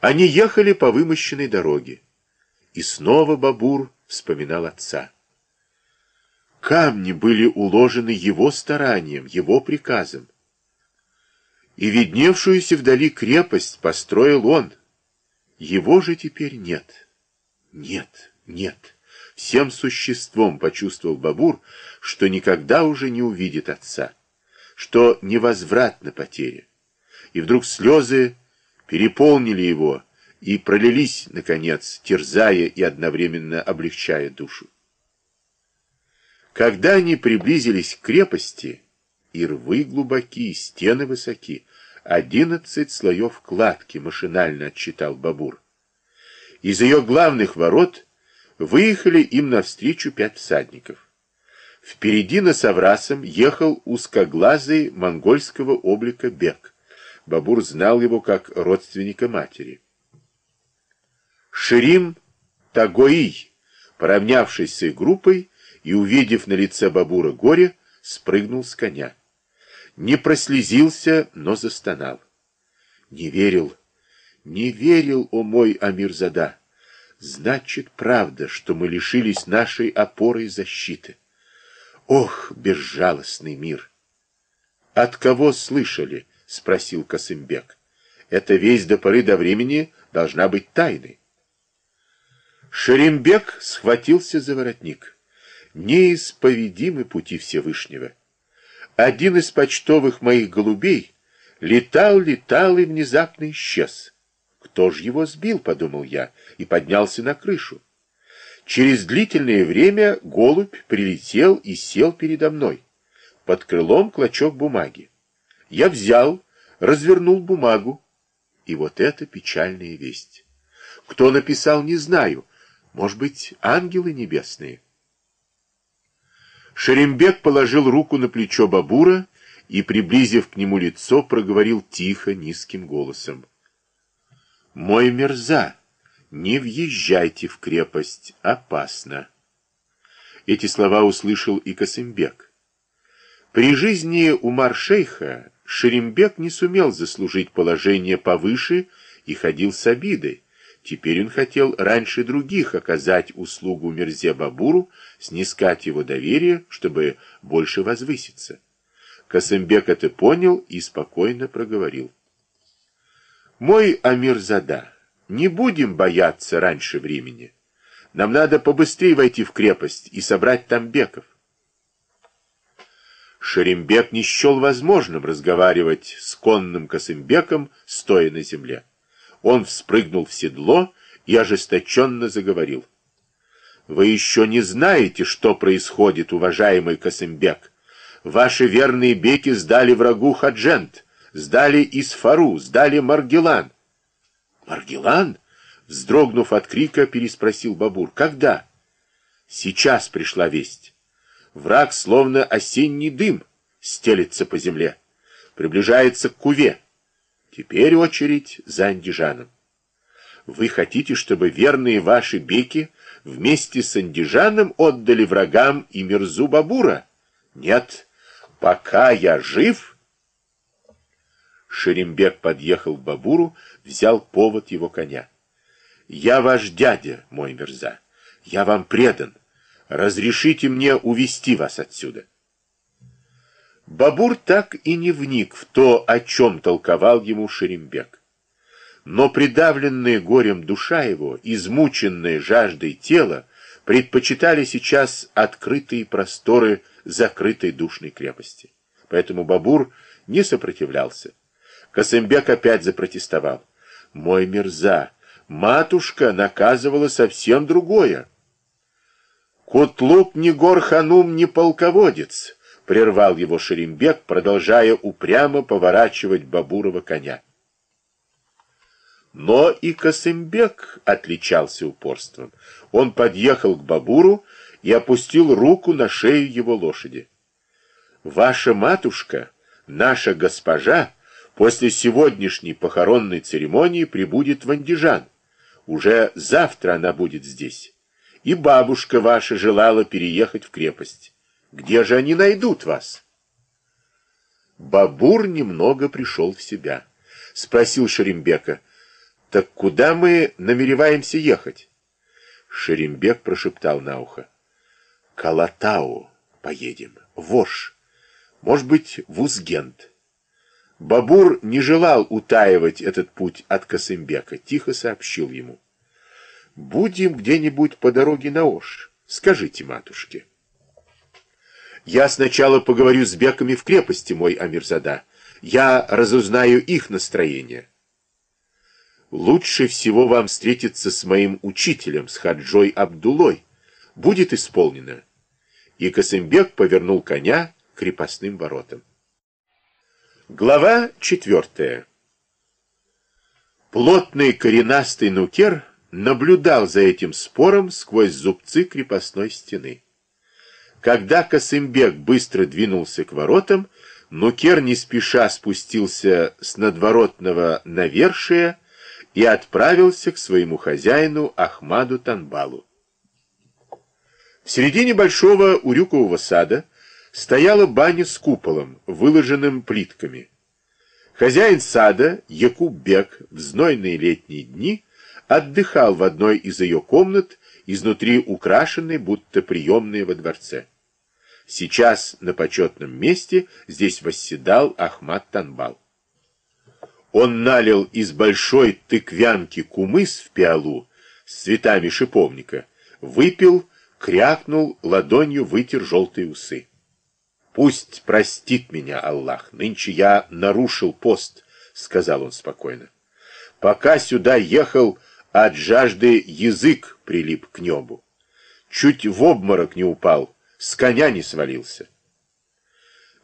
Они ехали по вымощенной дороге. И снова Бабур вспоминал отца. Камни были уложены его старанием, его приказом. И видневшуюся вдали крепость построил он. Его же теперь нет. Нет, нет. Всем существом почувствовал Бабур, что никогда уже не увидит отца, что невозвратна потеря. И вдруг слезы переполнили его и пролились, наконец, терзая и одновременно облегчая душу. Когда они приблизились к крепости, и рвы глубоки, и стены высоки, одиннадцать слоев кладки, машинально отчитал Бабур. Из ее главных ворот выехали им навстречу пять всадников. Впереди на Саврасом ехал узкоглазый монгольского облика Бек. Бабур знал его как родственника матери. Ширим Тагоий, поравнявшись с их группой и увидев на лице Бабура горе, спрыгнул с коня. Не прослезился, но застонал. Не верил, не верил, о мой Амирзада. Значит, правда, что мы лишились нашей опоры и защиты. Ох, безжалостный мир! От кого слышали? Спросил Косымбек. Эта весть до поры до времени должна быть тайной. Шерембек схватился за воротник. Неисповедимы пути Всевышнего. Один из почтовых моих голубей летал, летал и внезапно исчез. Кто ж его сбил, подумал я, и поднялся на крышу. Через длительное время голубь прилетел и сел передо мной. Под крылом клочок бумаги. Я взял, развернул бумагу, и вот это печальная весть. Кто написал, не знаю, может быть, ангелы небесные? Шерембек положил руку на плечо Бабура и, приблизив к нему лицо, проговорил тихо, низким голосом. «Мой мерза, не въезжайте в крепость, опасно». Эти слова услышал и Касымбек. При жизни Умар-шейха Шерембек не сумел заслужить положение повыше и ходил с обидой, Теперь он хотел раньше других оказать услугу Мерзе Бабуру, снискать его доверие, чтобы больше возвыситься. Касымбек это понял и спокойно проговорил. «Мой Амирзада, не будем бояться раньше времени. Нам надо побыстрее войти в крепость и собрать там беков». Шерембек не счел возможным разговаривать с конным Касымбеком, стоя на земле. Он вспрыгнул в седло и ожесточенно заговорил. «Вы еще не знаете, что происходит, уважаемый Касымбек. Ваши верные беки сдали врагу Хаджент, сдали Исфару, сдали Маргелан». «Маргелан?» — вздрогнув от крика, переспросил Бабур. «Когда?» «Сейчас пришла весть. Враг, словно осенний дым, стелется по земле, приближается к Куве». Теперь очередь за Андижаном. Вы хотите, чтобы верные ваши беки вместе с Андижаном отдали врагам и Мирзу Бабура? Нет, пока я жив... Шерембек подъехал к Бабуру, взял повод его коня. «Я ваш дядя, мой мерза. Я вам предан. Разрешите мне увести вас отсюда». Бабур так и не вник в то, о чем толковал ему Шерембек. Но придавленная горем душа его, измученная жаждой тела, предпочитали сейчас открытые просторы закрытой душной крепости. Поэтому Бабур не сопротивлялся. Косымбек опять запротестовал. «Мой мерза, матушка наказывала совсем другое. Кутлук не горханум, не полководец» прервал его Шерембек, продолжая упрямо поворачивать Бабурова коня. Но и Косымбек отличался упорством. Он подъехал к Бабуру и опустил руку на шею его лошади. «Ваша матушка, наша госпожа, после сегодняшней похоронной церемонии прибудет в Андижан. Уже завтра она будет здесь. И бабушка ваша желала переехать в крепость. Где же они найдут вас? Бабур немного пришел в себя. Спросил Шерембека, Так куда мы намереваемся ехать? Шерембек прошептал на ухо. К Алатау поедем, Вош, может быть, в Узгент. Бабур не желал утаивать этот путь от Косымбека, тихо сообщил ему. Будем где-нибудь по дороге на Ош, скажите матушке. Я сначала поговорю с беками в крепости, мой Амирзада. Я разузнаю их настроение. Лучше всего вам встретиться с моим учителем, с Хаджой Абдулой. Будет исполнено. И Касымбек повернул коня к крепостным воротам. Глава четвертая. Плотный коренастый нукер наблюдал за этим спором сквозь зубцы крепостной стены. Когда Косымбек быстро двинулся к воротам, Нукер не спеша спустился с надворотного навершия и отправился к своему хозяину Ахмаду Танбалу. В середине большого урюкового сада стояла баня с куполом, выложенным плитками. Хозяин сада, Якуб-бек, в знойные летние дни отдыхал в одной из ее комнат, изнутри украшенной, будто приемной во дворце. Сейчас на почетном месте здесь восседал Ахмат Танбал. Он налил из большой тыквянки кумыс в пиалу с цветами шиповника, выпил, крякнул, ладонью вытер желтые усы. «Пусть простит меня Аллах, нынче я нарушил пост», — сказал он спокойно. «Пока сюда ехал, от жажды язык прилип к небу. Чуть в обморок не упал» с коня не свалился.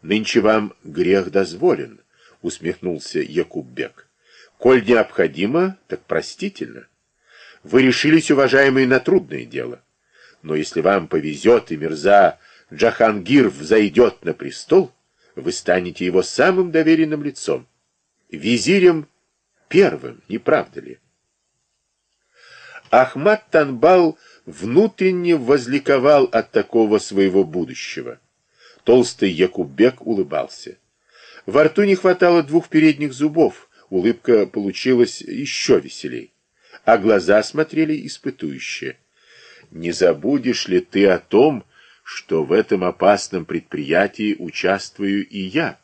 Нынче вам грех дозволен, усмехнулся Якуббек. Коль необходимо, так простительно. Вы решились, уважаемые, на трудное дело. Но если вам повезет, и Мирза Джахангир взойдет на престол, вы станете его самым доверенным лицом, визирем первым, не правда ли? Ахмад Танбал внутренне возликовал от такого своего будущего. Толстый Якуббек улыбался. Во рту не хватало двух передних зубов, улыбка получилась еще веселей, а глаза смотрели испытующе. «Не забудешь ли ты о том, что в этом опасном предприятии участвую и я?»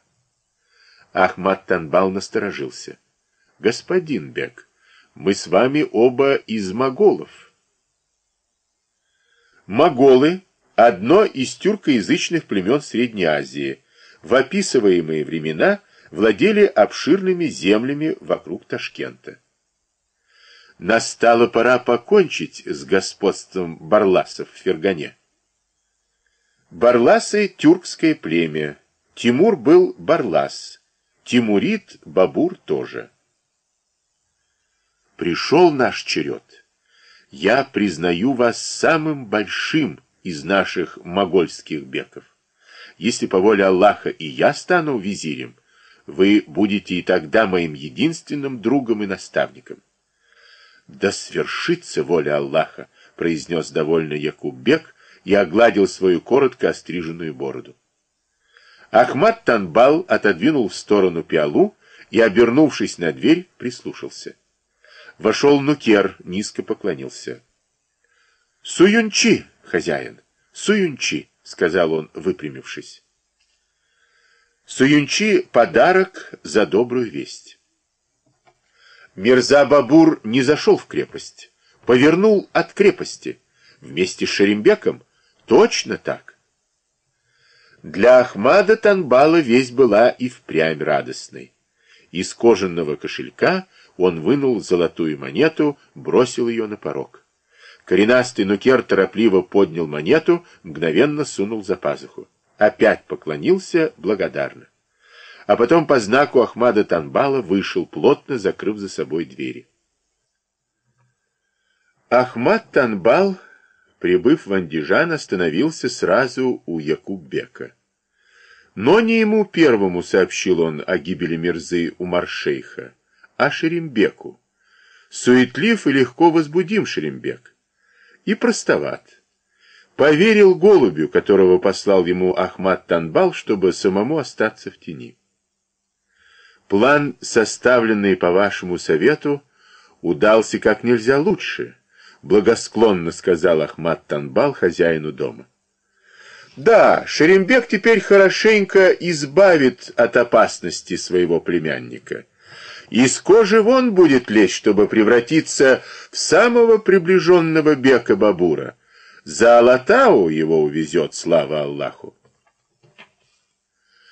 Ахмад Танбал насторожился. «Господин Бек, мы с вами оба из моголов». Моголы – одно из тюркоязычных племен Средней Азии. В описываемые времена владели обширными землями вокруг Ташкента. Настала пора покончить с господством барласов в Фергане. Барласы – тюркское племя. Тимур был барлас. Тимурид, Бабур тоже. Пришел наш черед я признаю вас самым большим из наших могольских беков. Если по воле Аллаха и я стану визирем, вы будете и тогда моим единственным другом и наставником. Да свершится воля Аллаха, произнес довольно Якуббек и огладил свою коротко остриженную бороду. Ахмад Танбал отодвинул в сторону пиалу и, обернувшись на дверь, прислушался. Вошел Нукер, низко поклонился. «Суюнчи, хозяин, Суюнчи», — сказал он, выпрямившись. Суюнчи — подарок за добрую весть. Мирза Бабур не зашел в крепость, повернул от крепости. Вместе с Шерембеком точно так. Для Ахмада Танбала весть была и впрямь радостной. Из кожаного кошелька — он вынул золотую монету, бросил ее на порог. Коренастый нукер торопливо поднял монету, мгновенно сунул за пазуху. Опять поклонился благодарно. А потом по знаку Ахмада Танбала вышел, плотно закрыв за собой двери. Ахмад Танбал, прибыв в Андижан, остановился сразу у Якуббека. Но не ему первому сообщил он о гибели Мирзы Умар-шейха а Шерембеку. Суетлив и легко возбудим Шерембек. И простоват. Поверил голубю, которого послал ему Ахмад Танбал, чтобы самому остаться в тени. План, составленный по вашему совету, удался как нельзя лучше, благосклонно сказал Ахмат Танбал хозяину дома. Да, Шерембек теперь хорошенько избавит от опасности своего племянника. Из кожи вон будет лезть, чтобы превратиться в самого приближенного бека Бабура. За Алатау его увезет, слава Аллаху.